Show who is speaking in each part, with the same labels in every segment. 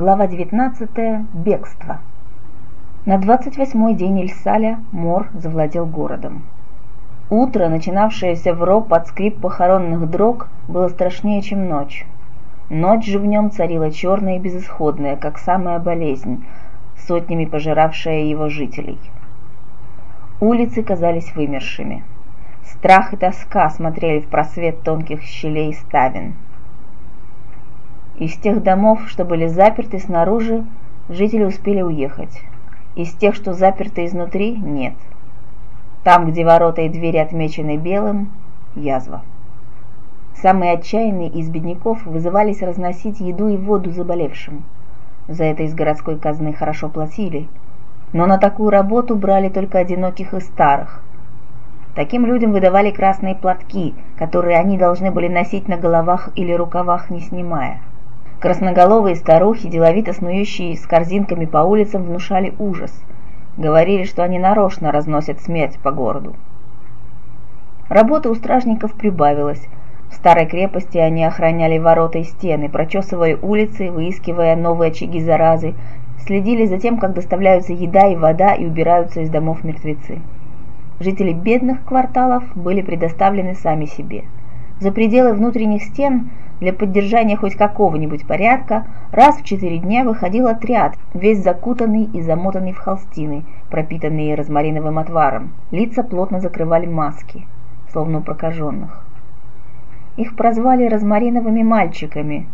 Speaker 1: Глава 19. Бегство. На 28-й день Ильсаля Мор завладел городом. Утро, начинавшееся в ро под скрип похоронных дрог, было страшнее, чем ночь. Ночь же в нем царила черная и безысходная, как самая болезнь, сотнями пожиравшая его жителей. Улицы казались вымершими. Страх и тоска смотрели в просвет тонких щелей ставен – из тех домов, что были заперты снаружи, жители успели уехать. Из тех, что заперты изнутри, нет. Там, где ворота и двери отмечены белым, язва. Самые отчаянные из бедняков вызывались разносить еду и воду заболевшим. За это из городской казны хорошо платили, но на такую работу брали только одиноких и старых. Таким людям выдавали красные платки, которые они должны были носить на головах или рукавах, не снимая. Красноголовые старухи, деловито снующие с корзинками по улицам, внушали ужас. Говорили, что они нарочно разносят смерть по городу. Работы у стражников прибавилось. В старой крепости они охраняли ворота и стены, прочесывая улицы, выискивая новые очаги заразы, следили за тем, как доставляются еда и вода и убираются из домов мертвецы. Жители бедных кварталов были предоставлены сами себе. За пределы внутренних стен для поддержания хоть какого-нибудь порядка раз в четыре дня выходил отряд, весь закутанный и замотанный в холстины, пропитанные розмариновым отваром. Лица плотно закрывали маски, словно у прокаженных. Их прозвали розмариновыми мальчиками,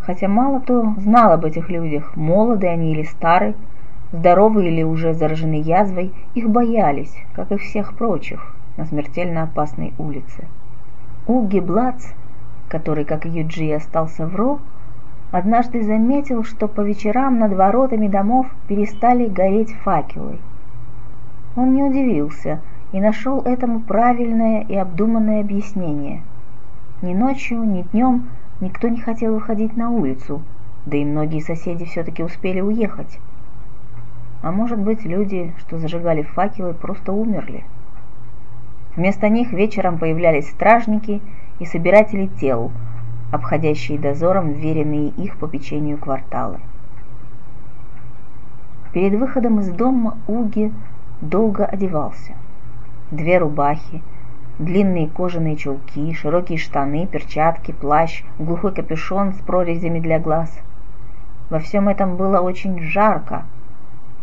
Speaker 1: хотя мало кто знал об этих людях, молоды они или стары, здоровы или уже заражены язвой, их боялись, как и всех прочих, на смертельно опасной улице. Уги Блац который, как Юджи, остался в Ро, однажды заметил, что по вечерам над воротами домов перестали гореть факелы. Он не удивился и нашел этому правильное и обдуманное объяснение. Ни ночью, ни днем никто не хотел выходить на улицу, да и многие соседи все-таки успели уехать. А может быть, люди, что зажигали факелы, просто умерли. Вместо них вечером появлялись стражники и собиратели тел, обходящие дозором вверенные их по печенью кварталы. Перед выходом из дома Уги долго одевался. Две рубахи, длинные кожаные чулки, широкие штаны, перчатки, плащ, глухой капюшон с прорезями для глаз. Во всем этом было очень жарко.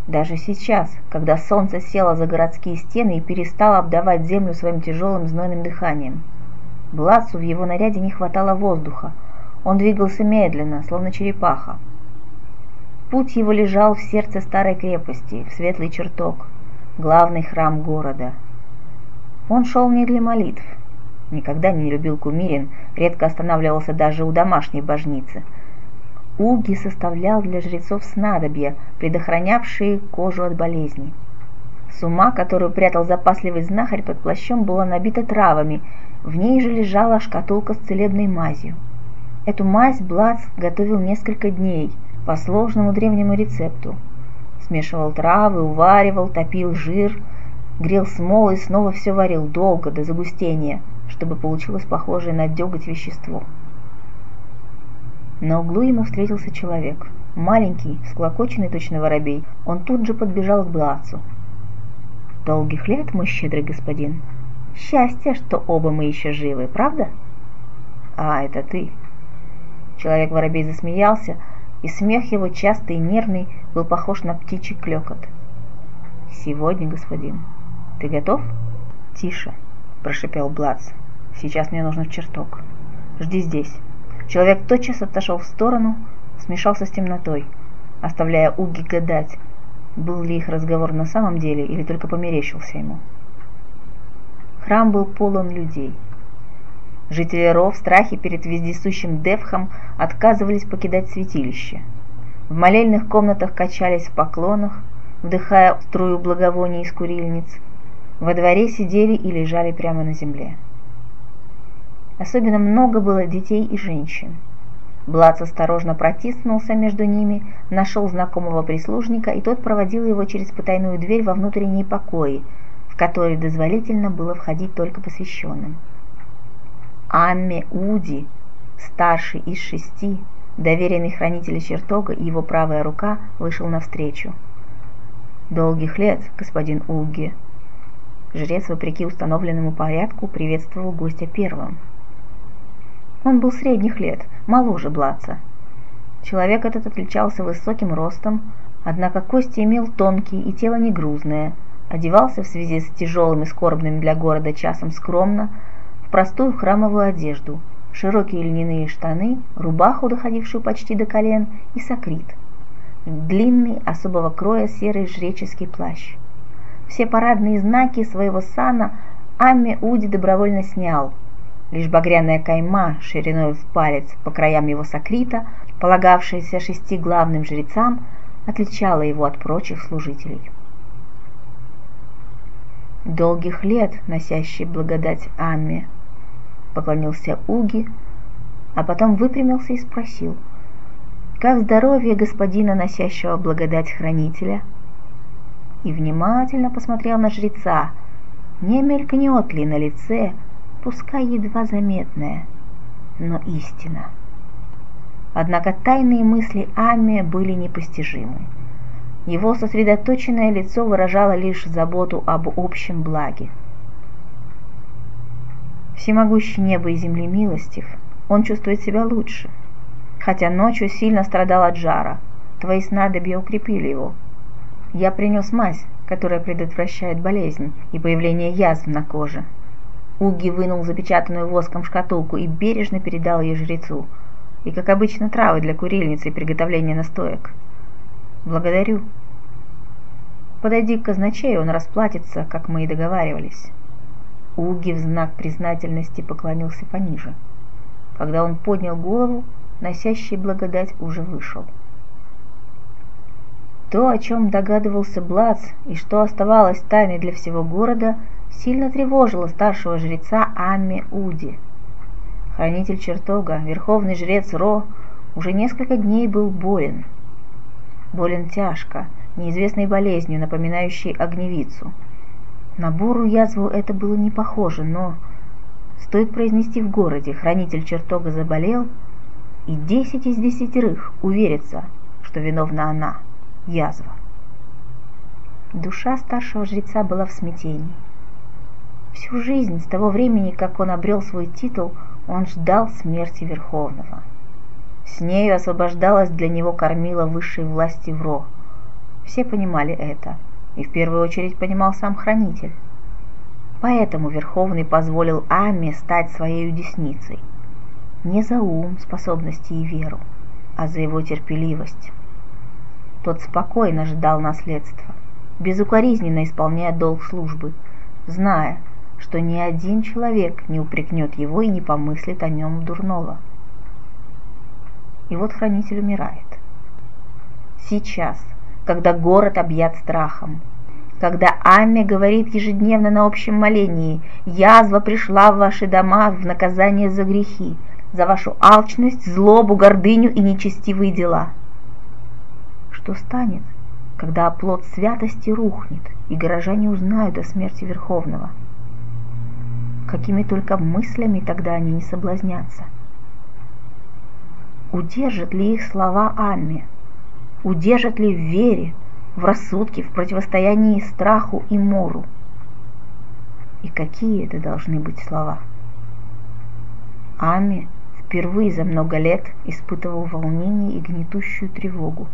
Speaker 1: Даже сейчас, когда солнце село за городские стены и перестало обдавать землю своим тяжелым знойным дыханием – Бласу в его наряде не хватало воздуха. Он двигался медленно, словно черепаха. Путь его лежал в сердце старой крепости, в светлый чертог, главный храм города. Он шел не для молитв. Никогда не любил кумирин, редко останавливался даже у домашней божницы. Уги составлял для жрецов снадобья, предохранявшие кожу от болезней. Сума, которую прятал запасливый знахарь под плащом, была набита травами, в ней же лежала шкатулка с целебной мазью. Эту мазь Блац готовил несколько дней по сложному древнему рецепту. Смешивал травы, уваривал, топил жир, грел смолы и снова все варил долго, до загустения, чтобы получилось похожее на деготь вещество. На углу ему встретился человек. Маленький, склокоченный точно воробей. Он тут же подбежал к Блацу. «Долгих лет, мой щедрый господин!» Счастье, что оба мы еще живы, правда? А, это ты. Человек-воробей засмеялся, и смех его, частый и нервный, был похож на птичий клекот. Сегодня, господин. Ты готов? Тише, прошипел Блац. Сейчас мне нужно в чертог. Жди здесь. Человек тотчас отошел в сторону, смешался с темнотой, оставляя Уги гадать, был ли их разговор на самом деле или только померещился ему. Храм был полон людей. Жители Ро в страхе перед вездесущим Девхом отказывались покидать святилище. В молельных комнатах качались в поклонах, вдыхая струю благовоний из курильниц. Во дворе сидели и лежали прямо на земле. Особенно много было детей и женщин. Блац осторожно протиснулся между ними, нашел знакомого прислужника, и тот проводил его через потайную дверь во внутренние покои, в который дозволительно было входить только посвященным. Амме Уди, старший из шести, доверенный хранитель чертога и его правая рука вышел навстречу. «Долгих лет, господин Уги!» Жрец, вопреки установленному порядку, приветствовал гостя первым. Он был средних лет, моложе Блаца. Человек этот отличался высоким ростом, однако кости имел тонкие и тело не грузное, одевался в связи с тяжелым и скорбным для города часом скромно, в простую храмовую одежду, широкие льняные штаны, рубаху, доходившую почти до колен, и сакрит, длинный, особого кроя серый жреческий плащ. Все парадные знаки своего сана Амме Уди добровольно снял. Лишь багряная кайма шириной в палец по краям его сакрита, полагавшаяся шести главным жрецам, отличала его от прочих служителей. «Долгих лет, носящий благодать Амме», — поклонился Уги, а потом выпрямился и спросил, «Как здоровье господина, носящего благодать хранителя?» И внимательно посмотрел на жреца, не мелькнет ли на лице, пускай едва заметная, но истина. Однако тайные мысли Ами были непостижимы. Его сосредоточенное лицо выражало лишь заботу об общем благе. Всемогущий небо и земли милостив, он чувствует себя лучше. Хотя ночью сильно страдал от жара, твои снадобья укрепили его. Я принес мазь, которая предотвращает болезнь и появление язв на коже. Уги вынул запечатанную воском шкатулку и бережно передал ее жрецу – и, как обычно, травы для курильницы и приготовления настоек. Благодарю. Подойди к казначею, он расплатится, как мы и договаривались. Уги в знак признательности поклонился пониже. Когда он поднял голову, носящий благодать уже вышел. То, о чем догадывался Блац и что оставалось тайной для всего города, сильно тревожило старшего жреца Амми Уди – Хранитель чертога, верховный жрец Ро, уже несколько дней был болен. Болен тяжко, неизвестной болезнью, напоминающей огневицу. На буру язву это было не похоже, но стоит произнести в городе «хранитель чертога заболел», и десять из десятерых уверятся, что виновна она, язва. Душа старшего жреца была в смятении. Всю жизнь, с того времени, как он обрел свой титул, он ждал смерти Верховного. С нею освобождалась для него кормила высшей власти Вро. Все понимали это, и в первую очередь понимал сам Хранитель. Поэтому Верховный позволил Аме стать своей десницей. Не за ум, способности и веру, а за его терпеливость. Тот спокойно ждал наследства, безукоризненно исполняя долг службы, зная, что ни один человек не упрекнет его и не помыслит о нем дурного. И вот хранитель умирает. Сейчас, когда город объят страхом, когда Амме говорит ежедневно на общем молении «Язва пришла в ваши дома в наказание за грехи, за вашу алчность, злобу, гордыню и нечестивые дела». Что станет, когда оплот святости рухнет, и горожане узнают о смерти Верховного – какими только мыслями тогда они не соблазнятся. Удержат ли их слова Амми? Удержат ли в вере, в рассудке, в противостоянии страху и мору? И какие это должны быть слова? Ами впервые за много лет испытывал волнение и гнетущую тревогу.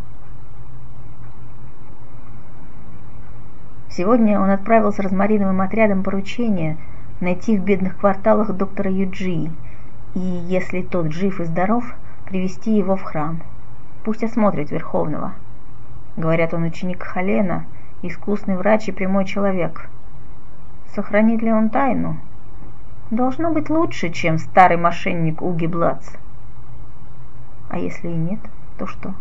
Speaker 1: Сегодня он отправил с розмариновым отрядом поручение – найти в бедных кварталах доктора Юджи и, если тот жив и здоров, привести его в храм. Пусть осмотрит Верховного. Говорят, он ученик Халена, искусный врач и прямой человек. Сохранит ли он тайну? Должно быть лучше, чем старый мошенник Уги Блац. А если и нет, то что?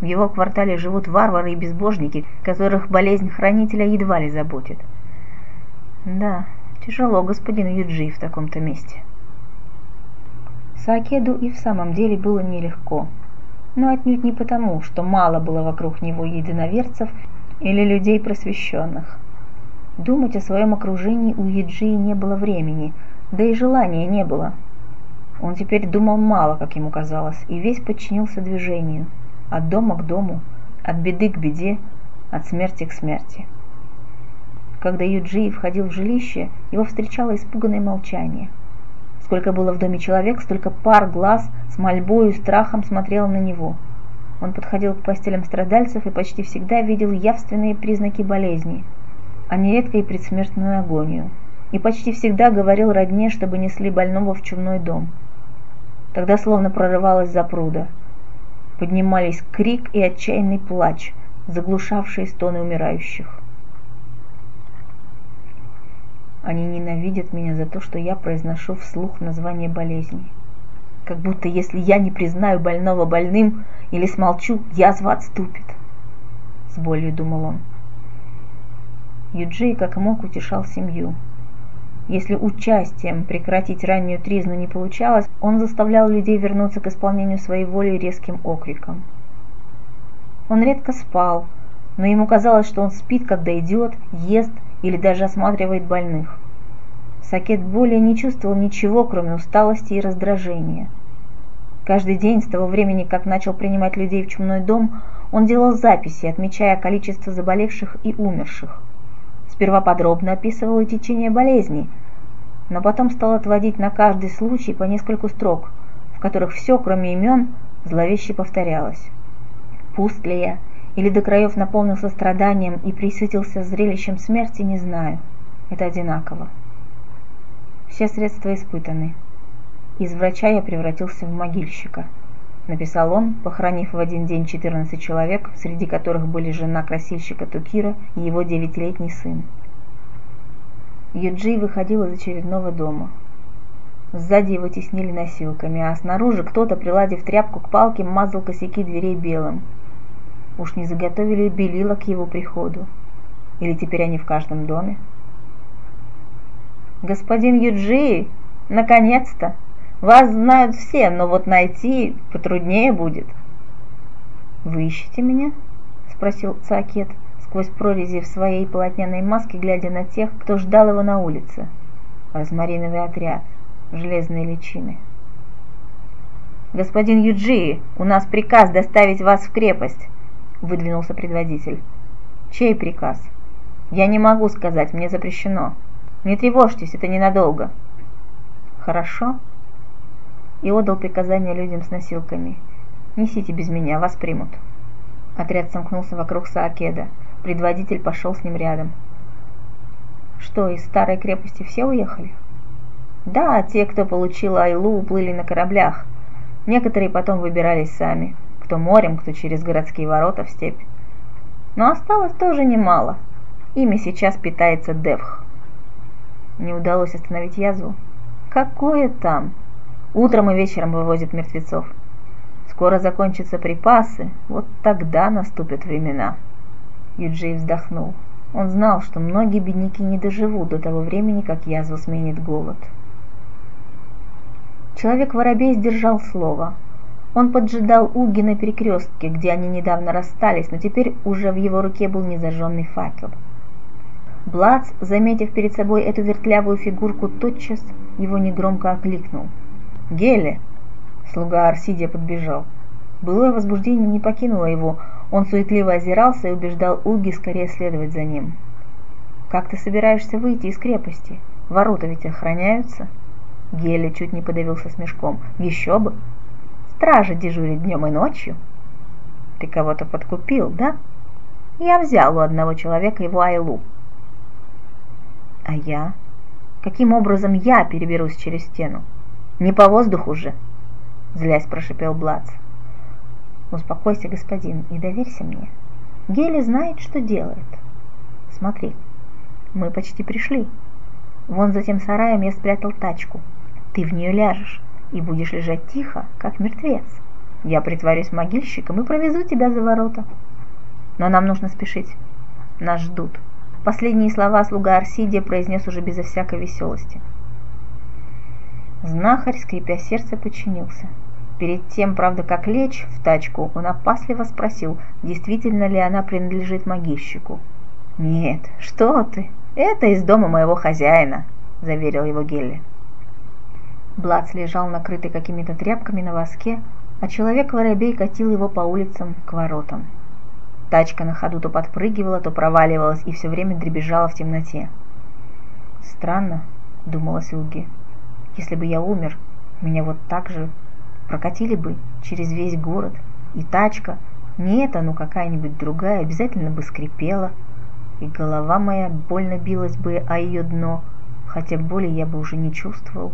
Speaker 1: В его квартале живут варвары и безбожники, которых болезнь хранителя едва ли заботит. Да, Тяжело господину Юджи в таком-то месте. Саакеду и в самом деле было нелегко, но отнюдь не потому, что мало было вокруг него единоверцев или людей просвещенных. Думать о своем окружении у Еджи не было времени, да и желания не было. Он теперь думал мало, как ему казалось, и весь подчинился движению, от дома к дому, от беды к беде, от смерти к смерти. Когда Юджи входил в жилище, его встречало испуганное молчание. Сколько было в доме человек, столько пар глаз с мольбой и страхом смотрел на него. Он подходил к постелям страдальцев и почти всегда видел явственные признаки болезни, а нередко и предсмертную агонию. И почти всегда говорил родне, чтобы несли больного в чумной дом. Тогда словно прорывалась запруда. Поднимались крик и отчаянный плач, заглушавшие стоны умирающих. Они ненавидят меня за то, что я произношу вслух название болезни. Как будто если я не признаю больного больным или смолчу, язва отступит. С болью думал он. Юджей как мог утешал семью. Если участием прекратить раннюю тризну не получалось, он заставлял людей вернуться к исполнению своей воли резким окриком. Он редко спал, но ему казалось, что он спит, когда идет, ест или даже осматривает больных. Сакет более не чувствовал ничего, кроме усталости и раздражения. Каждый день с того времени, как начал принимать людей в чумной дом, он делал записи, отмечая количество заболевших и умерших. Сперва подробно описывал и течение болезней, но потом стал отводить на каждый случай по нескольку строк, в которых все, кроме имен, зловеще повторялось. Пуст ли я, или до краев наполнился страданием и присытился зрелищем смерти, не знаю. Это одинаково. Все средства испытаны. Из врача я превратился в могильщика. Написал он, похоронив в один день 14 человек, среди которых были жена красильщика Тукира и его девятилетний сын. Юджи выходил из очередного дома. Сзади его теснили носилками, а снаружи кто-то, приладив тряпку к палке, мазал косяки дверей белым – Уж не заготовили белила к его приходу? Или теперь они в каждом доме? Господин Юджи, наконец-то! Вас знают все, но вот найти потруднее будет. Вы ищете меня? Спросил Цакет сквозь прорези в своей полотняной маске, глядя на тех, кто ждал его на улице. Розмариновый отряд, железные личины. «Господин Юджи, у нас приказ доставить вас в крепость выдвинулся предводитель. Чей приказ? Я не могу сказать, мне запрещено. Не тревожьтесь, это ненадолго. Хорошо. И отдал приказание людям с носилками. Несите без меня, вас примут. Отряд сомкнулся вокруг Саакеда. Предводитель пошел с ним рядом. Что, из старой крепости все уехали? Да, те, кто получил Айлу, уплыли на кораблях. Некоторые потом выбирались сами кто морем, кто через городские ворота в степь. Но осталось тоже немало. Ими сейчас питается Девх. Не удалось остановить язву? Какое там? Утром и вечером вывозят мертвецов. Скоро закончатся припасы, вот тогда наступят времена. Юджей вздохнул. Он знал, что многие бедняки не доживут до того времени, как язву сменит голод. Человек-воробей сдержал слово. Он поджидал Уги на перекрестке, где они недавно расстались, но теперь уже в его руке был незажженный факел. Блац, заметив перед собой эту вертлявую фигурку, тотчас его негромко окликнул. «Геле!» Слуга Арсидия подбежал. Былое возбуждение не покинуло его, он суетливо озирался и убеждал Уги скорее следовать за ним. «Как ты собираешься выйти из крепости? Ворота ведь охраняются?» Геле чуть не подавился смешком. «Еще бы! Стража дежурит днем и ночью. Ты кого-то подкупил, да? Я взял у одного человека его айлу. А я? Каким образом я переберусь через стену? Не по воздуху же, злясь прошипел Блац. Успокойся, господин, и доверься мне. Гели знает, что делает. Смотри, мы почти пришли. Вон за тем сараем я спрятал тачку. Ты в нее ляжешь и будешь лежать тихо, как мертвец. Я притворюсь могильщиком и провезу тебя за ворота. Но нам нужно спешить. Нас ждут. Последние слова слуга Арсидия произнес уже безо всякой веселости. Знахарь, скрипя сердце, подчинился. Перед тем, правда, как лечь в тачку, он опасливо спросил, действительно ли она принадлежит могильщику. «Нет, что ты, это из дома моего хозяина», — заверил его Гелли. Блац лежал накрытый какими-то тряпками на воске, а человек-воробей катил его по улицам к воротам. Тачка на ходу то подпрыгивала, то проваливалась и все время дребезжала в темноте. «Странно», — думалась Уги, — «если бы я умер, меня вот так же прокатили бы через весь город, и тачка, не эта, но какая-нибудь другая, обязательно бы скрипела, и голова моя больно билась бы о ее дно, хотя боли я бы уже не чувствовал.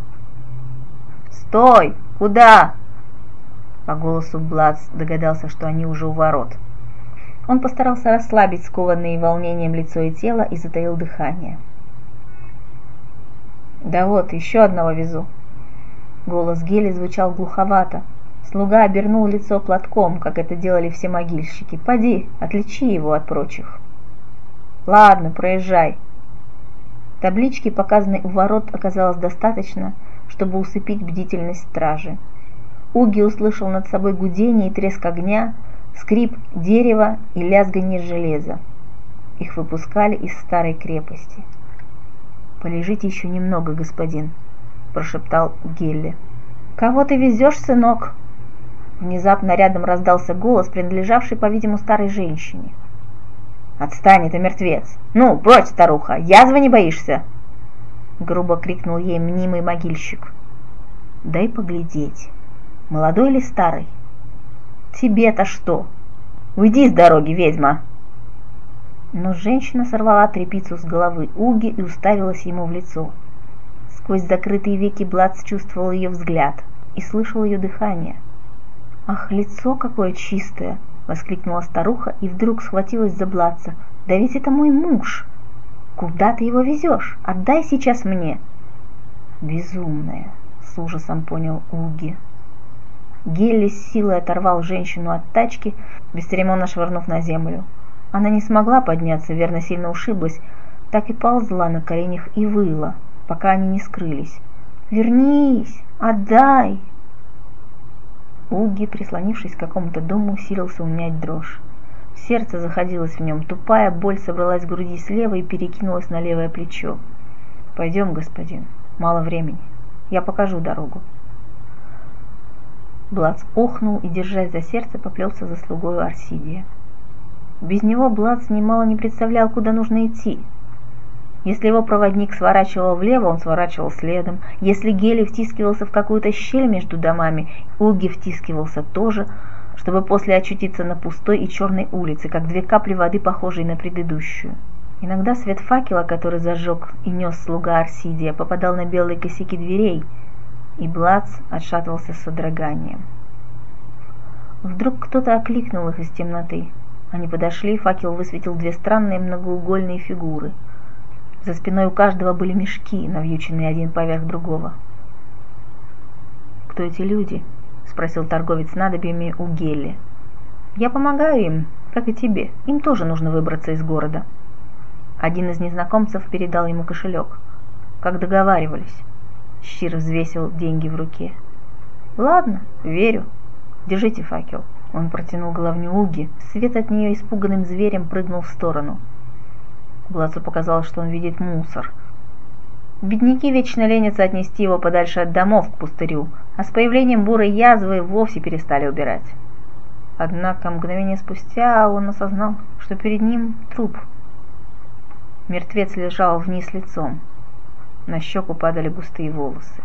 Speaker 1: «Стой! Куда?» По голосу Бладс догадался, что они уже у ворот. Он постарался расслабить скованные волнением лицо и тело и затаил дыхание. «Да вот, еще одного везу». Голос Гели звучал глуховато. Слуга обернул лицо платком, как это делали все могильщики. «Поди, отличи его от прочих». «Ладно, проезжай». Таблички, показанной у ворот, оказалось достаточно, чтобы усыпить бдительность стражи. Уги услышал над собой гудение и треск огня, скрип дерева и лязганье железа. Их выпускали из старой крепости. «Полежите еще немного, господин», – прошептал Гелли. «Кого ты везешь, сынок?» Внезапно рядом раздался голос, принадлежавший, по-видимому, старой женщине. «Отстань, это мертвец! Ну, прочь, старуха! Язвы не боишься?» Грубо крикнул ей мнимый могильщик. «Дай поглядеть, молодой или старый?» «Тебе-то что? Уйди с дороги, ведьма!» Но женщина сорвала тряпицу с головы Уги и уставилась ему в лицо. Сквозь закрытые веки Блад чувствовал ее взгляд и слышал ее дыхание. «Ах, лицо какое чистое!» — воскликнула старуха и вдруг схватилась за Бладца. «Да ведь это мой муж! Куда ты его везешь? Отдай сейчас мне!» «Безумная!» — с ужасом понял Уги. Гелли с силой оторвал женщину от тачки, бесцеремонно швырнув на землю. Она не смогла подняться, верно сильно ушиблась, так и ползла на коленях и выла, пока они не скрылись. «Вернись! Отдай!» Уги, прислонившись к какому-то дому, усилился унять дрожь. Сердце заходилось в нем, тупая боль собралась в груди слева и перекинулась на левое плечо. «Пойдем, господин, мало времени, я покажу дорогу». Блац охнул и, держась за сердце, поплелся за слугою Арсидия. Без него Блац немало не представлял, куда нужно идти. Если его проводник сворачивал влево, он сворачивал следом. Если Гели втискивался в какую-то щель между домами, Уги втискивался тоже, чтобы после очутиться на пустой и черной улице, как две капли воды, похожие на предыдущую. Иногда свет факела, который зажег и нес слуга Арсидия, попадал на белые косяки дверей – и Блац отшатывался с содроганием. Вдруг кто-то окликнул их из темноты. Они подошли, факел высветил две странные многоугольные фигуры. За спиной у каждого были мешки, навьюченные один поверх другого. «Кто эти люди?» — спросил торговец надобьями у Гелли. «Я помогаю им, как и тебе. Им тоже нужно выбраться из города». Один из незнакомцев передал ему кошелек. Как договаривались. Щир взвесил деньги в руке. «Ладно, верю. Держите факел». Он протянул головню Уги. Свет от нее испуганным зверем прыгнул в сторону. Глазу показалось, что он видит мусор. Бедняки вечно ленятся отнести его подальше от домов к пустырю, а с появлением бурой язвы вовсе перестали убирать. Однако мгновение спустя он осознал, что перед ним труп. Мертвец лежал вниз лицом. На щеку падали густые волосы.